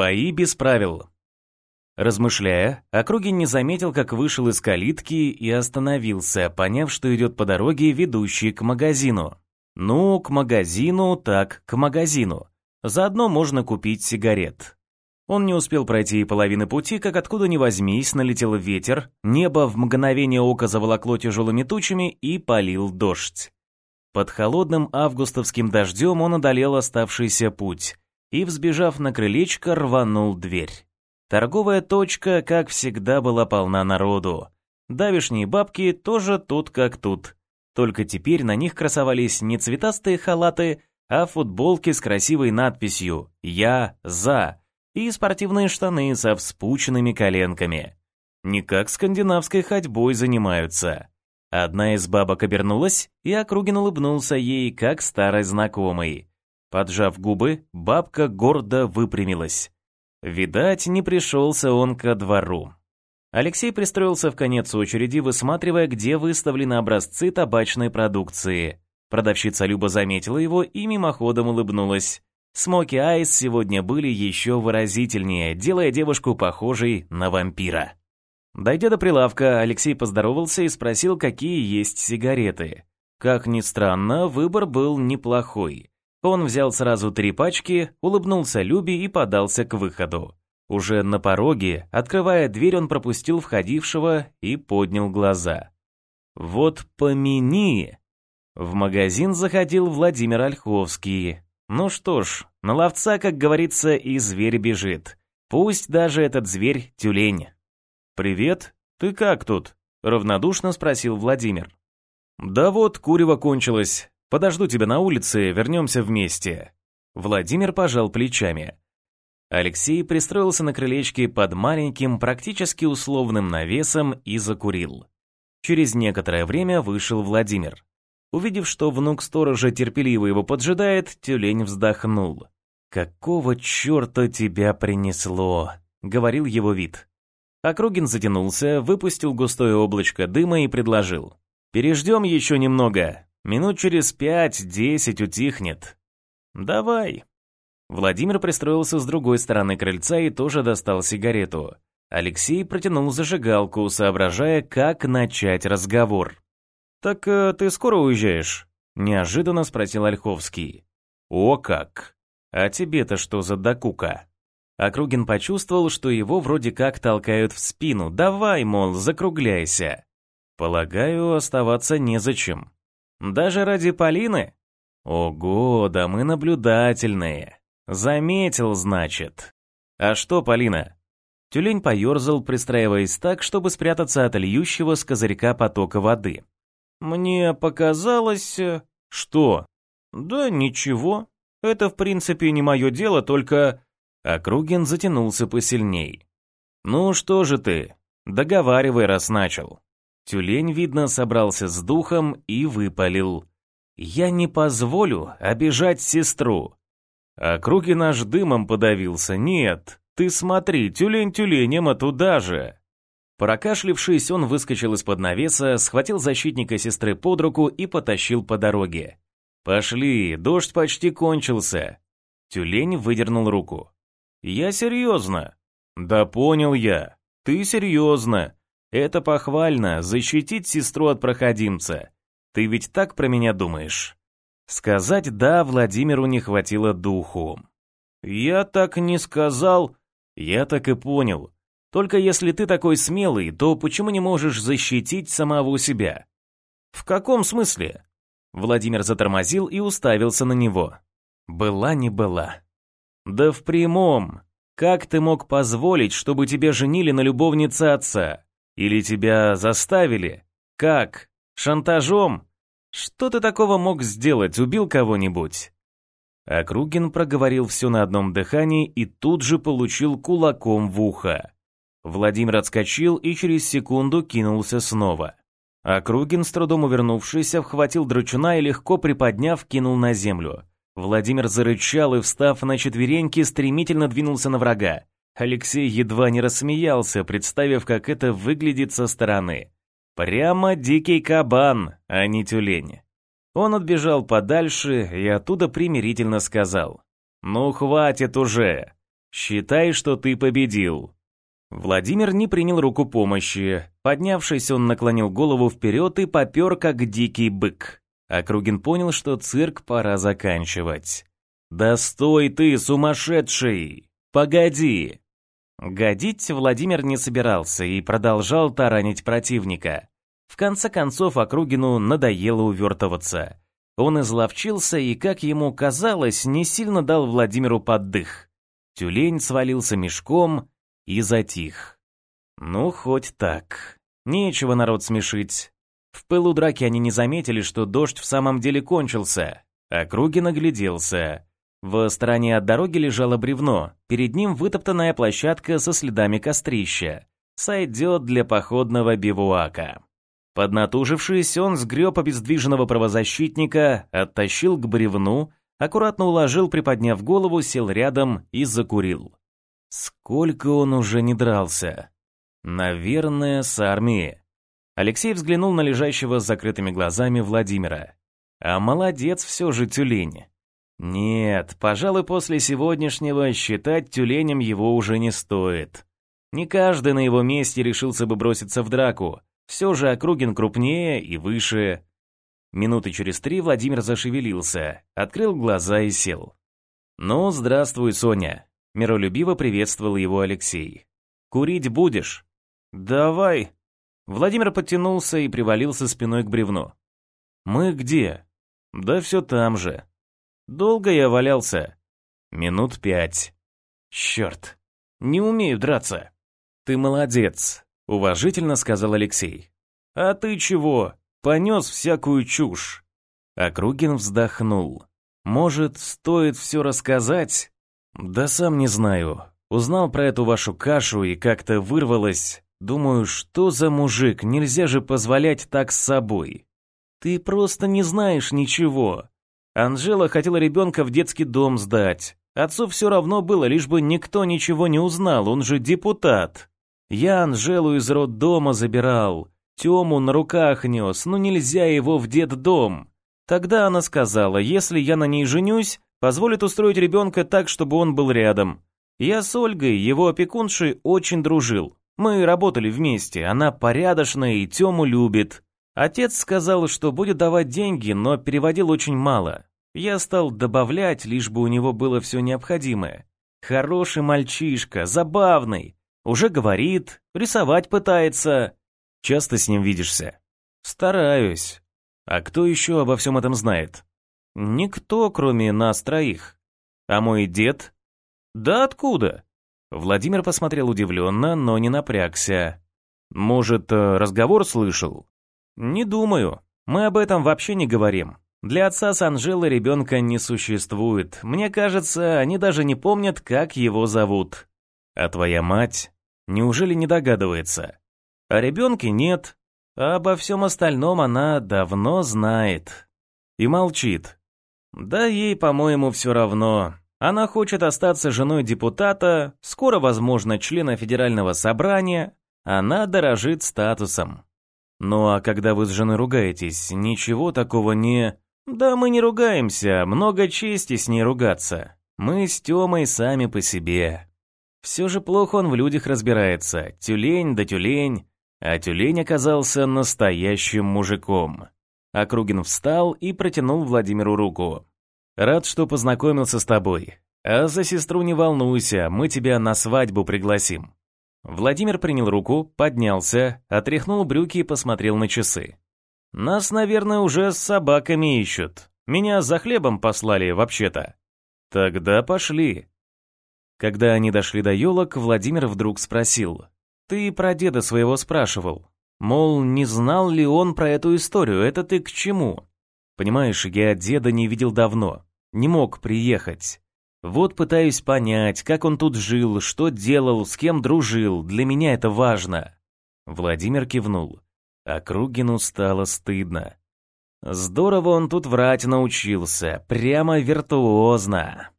Бои без правил. Размышляя, Округин не заметил, как вышел из калитки и остановился, поняв, что идет по дороге, ведущей к магазину. Ну, к магазину, так, к магазину. Заодно можно купить сигарет. Он не успел пройти и половины пути, как откуда ни возьмись, налетел ветер, небо в мгновение ока заволокло тяжелыми тучами и полил дождь. Под холодным августовским дождем он одолел оставшийся путь и, взбежав на крылечко, рванул дверь. Торговая точка, как всегда, была полна народу. Давишние бабки тоже тут как тут. Только теперь на них красовались не цветастые халаты, а футболки с красивой надписью «Я за» и спортивные штаны со вспученными коленками. Не как скандинавской ходьбой занимаются. Одна из бабок обернулась, и Округин улыбнулся ей, как старой знакомой. Поджав губы, бабка гордо выпрямилась. Видать, не пришелся он ко двору. Алексей пристроился в конец очереди, высматривая, где выставлены образцы табачной продукции. Продавщица Люба заметила его и мимоходом улыбнулась. Смоки Айс сегодня были еще выразительнее, делая девушку похожей на вампира. Дойдя до прилавка, Алексей поздоровался и спросил, какие есть сигареты. Как ни странно, выбор был неплохой. Он взял сразу три пачки, улыбнулся Любе и подался к выходу. Уже на пороге, открывая дверь, он пропустил входившего и поднял глаза. «Вот помяни!» В магазин заходил Владимир Ольховский. Ну что ж, на ловца, как говорится, и зверь бежит. Пусть даже этот зверь тюлень. «Привет, ты как тут?» — равнодушно спросил Владимир. «Да вот, курево кончилось. Подожду тебя на улице, вернемся вместе». Владимир пожал плечами. Алексей пристроился на крылечке под маленьким, практически условным навесом и закурил. Через некоторое время вышел Владимир. Увидев, что внук сторожа терпеливо его поджидает, тюлень вздохнул. «Какого черта тебя принесло?» — говорил его вид. Округин затянулся, выпустил густое облачко дыма и предложил. «Переждем еще немного. Минут через пять-десять утихнет. Давай. Владимир пристроился с другой стороны крыльца и тоже достал сигарету. Алексей протянул зажигалку, соображая, как начать разговор. «Так э, ты скоро уезжаешь?» — неожиданно спросил Ольховский. «О как! А тебе-то что за докука?» Округин почувствовал, что его вроде как толкают в спину. «Давай, мол, закругляйся!» «Полагаю, оставаться незачем. Даже ради Полины? Ого, да мы наблюдательные. Заметил, значит. А что, Полина? Тюлень поерзал, пристраиваясь так, чтобы спрятаться от льющего с козырька потока воды. Мне показалось... Э, что? Да ничего. Это в принципе не мое дело, только... Округин затянулся посильней. Ну что же ты? Договаривай, раз начал. Тюлень, видно, собрался с духом и выпалил. «Я не позволю обижать сестру». А круги наш дымом подавился. «Нет, ты смотри, тюлень тюленем, а туда же». Прокашлившись, он выскочил из-под навеса, схватил защитника сестры под руку и потащил по дороге. «Пошли, дождь почти кончился». Тюлень выдернул руку. «Я серьезно». «Да понял я. Ты серьезно. Это похвально, защитить сестру от проходимца. Ты ведь так про меня думаешь? Сказать «да» Владимиру не хватило духу. Я так не сказал. Я так и понял. Только если ты такой смелый, то почему не можешь защитить самого себя? В каком смысле? Владимир затормозил и уставился на него. Была не была. Да в прямом. Как ты мог позволить, чтобы тебя женили на любовнице отца? Или тебя заставили? Как? Шантажом? Что ты такого мог сделать, убил кого-нибудь?» Округин проговорил все на одном дыхании и тут же получил кулаком в ухо. Владимир отскочил и через секунду кинулся снова. Округин, с трудом увернувшись, вхватил драчуна и легко приподняв, кинул на землю. Владимир зарычал и, встав на четвереньки, стремительно двинулся на врага. Алексей едва не рассмеялся, представив, как это выглядит со стороны. Прямо дикий кабан, а не тюлень. Он отбежал подальше и оттуда примирительно сказал. «Ну, хватит уже. Считай, что ты победил». Владимир не принял руку помощи. Поднявшись, он наклонил голову вперед и попер, как дикий бык. Округин понял, что цирк пора заканчивать. «Да стой ты, сумасшедший! Погоди!» Годить Владимир не собирался и продолжал таранить противника. В конце концов Округину надоело увертываться. Он изловчился и, как ему казалось, не сильно дал Владимиру поддых. Тюлень свалился мешком и затих. Ну, хоть так. Нечего народ смешить. В пылу драки они не заметили, что дождь в самом деле кончился. Округин огляделся. В стороне от дороги лежало бревно, перед ним вытоптанная площадка со следами кострища. Сойдет для походного бивуака. Поднатужившись, он сгреб обездвиженного правозащитника, оттащил к бревну, аккуратно уложил, приподняв голову, сел рядом и закурил. Сколько он уже не дрался? Наверное, с армией. Алексей взглянул на лежащего с закрытыми глазами Владимира. А молодец все же тюлень. Нет, пожалуй, после сегодняшнего считать тюленем его уже не стоит. Не каждый на его месте решился бы броситься в драку. Все же Округин крупнее и выше. Минуты через три Владимир зашевелился, открыл глаза и сел. «Ну, здравствуй, Соня», Миролюбиво приветствовал его Алексей. «Курить будешь?» «Давай». Владимир подтянулся и привалился спиной к бревну. «Мы где?» «Да все там же». «Долго я валялся?» «Минут пять». «Черт, не умею драться». «Ты молодец», — уважительно сказал Алексей. «А ты чего? Понес всякую чушь». Округин вздохнул. «Может, стоит все рассказать?» «Да сам не знаю. Узнал про эту вашу кашу и как-то вырвалось. Думаю, что за мужик, нельзя же позволять так с собой. Ты просто не знаешь ничего. Анжела хотела ребенка в детский дом сдать. Отцу все равно было, лишь бы никто ничего не узнал, он же депутат. Я Анжелу из роддома забирал, Тему на руках нес, но нельзя его в детдом. Тогда она сказала, если я на ней женюсь, позволит устроить ребенка так, чтобы он был рядом. Я с Ольгой, его опекуншей, очень дружил. Мы работали вместе, она порядочная и Тему любит. Отец сказал, что будет давать деньги, но переводил очень мало. Я стал добавлять, лишь бы у него было все необходимое. Хороший мальчишка, забавный. Уже говорит, рисовать пытается. Часто с ним видишься? Стараюсь. А кто еще обо всем этом знает? Никто, кроме нас троих. А мой дед? Да откуда? Владимир посмотрел удивленно, но не напрягся. Может, э, разговор слышал? Не думаю. Мы об этом вообще не говорим. Для отца с Анжелой ребенка не существует. Мне кажется, они даже не помнят, как его зовут. А твоя мать? Неужели не догадывается? О ребенке нет, а обо всем остальном она давно знает. И молчит. Да ей, по-моему, все равно. Она хочет остаться женой депутата, скоро, возможно, члена федерального собрания. Она дорожит статусом. Ну а когда вы с женой ругаетесь, ничего такого не... Да мы не ругаемся, много чести с ней ругаться. Мы с Тёмой сами по себе. Все же плохо он в людях разбирается, тюлень да тюлень. А тюлень оказался настоящим мужиком. Округин встал и протянул Владимиру руку. «Рад, что познакомился с тобой. А за сестру не волнуйся, мы тебя на свадьбу пригласим». Владимир принял руку, поднялся, отряхнул брюки и посмотрел на часы. «Нас, наверное, уже с собаками ищут. Меня за хлебом послали, вообще-то». «Тогда пошли». Когда они дошли до елок, Владимир вдруг спросил. «Ты про деда своего спрашивал. Мол, не знал ли он про эту историю, это ты к чему? Понимаешь, я деда не видел давно, не мог приехать. Вот пытаюсь понять, как он тут жил, что делал, с кем дружил, для меня это важно. Владимир кивнул. А Кругину стало стыдно. Здорово он тут врать научился, прямо виртуозно.